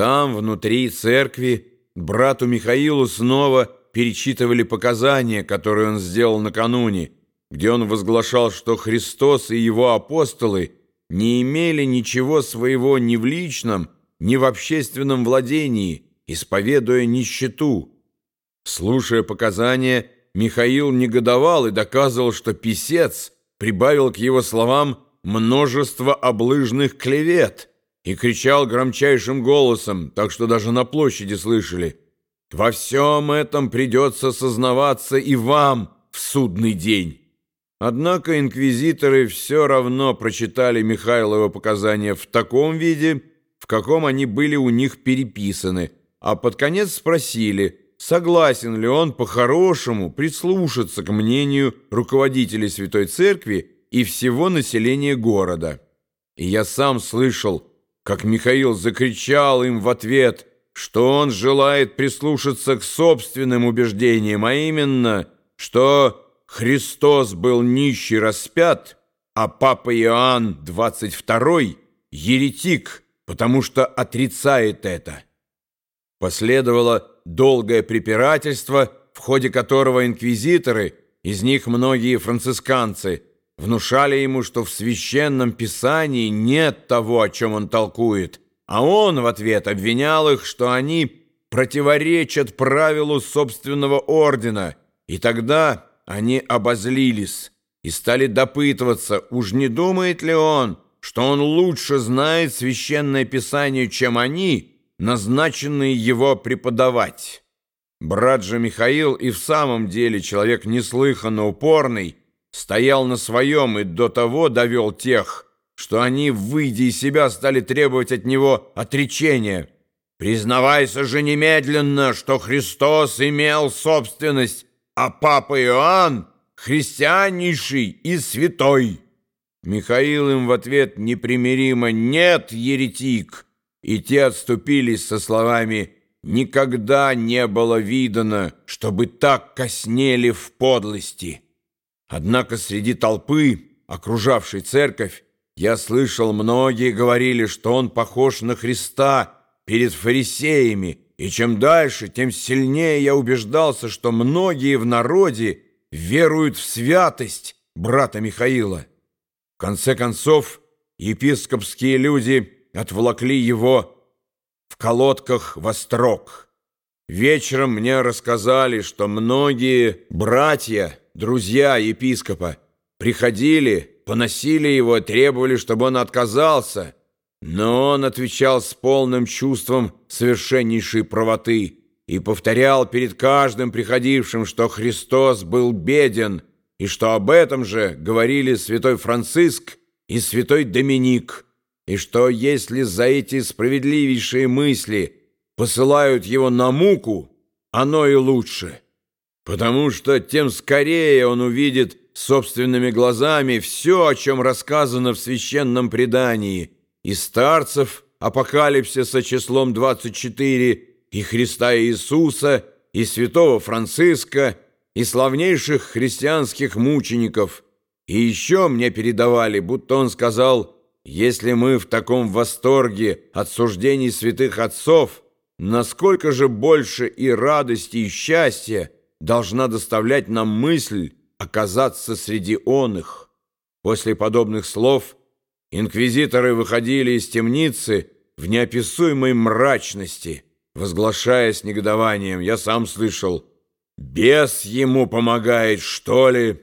Там, внутри церкви, брату Михаилу снова перечитывали показания, которые он сделал накануне, где он возглашал, что Христос и его апостолы не имели ничего своего ни в личном, ни в общественном владении, исповедуя нищету. Слушая показания, Михаил негодовал и доказывал, что писец прибавил к его словам множество облыжных клевет и кричал громчайшим голосом, так что даже на площади слышали. «Во всем этом придется сознаваться и вам в судный день». Однако инквизиторы все равно прочитали Михайлова показания в таком виде, в каком они были у них переписаны, а под конец спросили, согласен ли он по-хорошему прислушаться к мнению руководителей Святой Церкви и всего населения города. И я сам слышал, как Михаил закричал им в ответ, что он желает прислушаться к собственным убеждениям, а именно, что Христос был нищий распят, а Папа Иоанн XXII – еретик, потому что отрицает это. Последовало долгое препирательство, в ходе которого инквизиторы, из них многие францисканцы – внушали ему, что в священном писании нет того, о чем он толкует, а он в ответ обвинял их, что они противоречат правилу собственного ордена, и тогда они обозлились и стали допытываться, уж не думает ли он, что он лучше знает священное писание, чем они, назначенные его преподавать. Брат же Михаил и в самом деле человек неслыханно упорный, стоял на своем и до того довел тех, что они, выйдя из себя, стали требовать от него отречения. «Признавайся же немедленно, что Христос имел собственность, а Папа Иоанн — христианнейший и святой». Михаил им в ответ непримиримо «Нет, еретик!» И те отступились со словами «Никогда не было видано, чтобы так коснели в подлости». Однако среди толпы, окружавшей церковь, я слышал, многие говорили, что он похож на Христа перед фарисеями, и чем дальше, тем сильнее я убеждался, что многие в народе веруют в святость брата Михаила. В конце концов, епископские люди отволокли его в колодках во строк. Вечером мне рассказали, что многие братья друзья епископа, приходили, поносили его, требовали, чтобы он отказался, но он отвечал с полным чувством совершеннейшей правоты и повторял перед каждым приходившим, что Христос был беден, и что об этом же говорили святой Франциск и святой Доминик, и что если за эти справедливейшие мысли посылают его на муку, оно и лучше» потому что тем скорее он увидит собственными глазами все, о чем рассказано в священном предании, и старцев апокалипсиса числом 24, и Христа Иисуса, и святого Франциска, и славнейших христианских мучеников. И еще мне передавали, будто он сказал, если мы в таком восторге от суждений святых отцов, насколько же больше и радости, и счастья, должна доставлять нам мысль оказаться среди он их. После подобных слов инквизиторы выходили из темницы в неописуемой мрачности, возглашая с негодованием, я сам слышал, «Бес ему помогает, что ли?»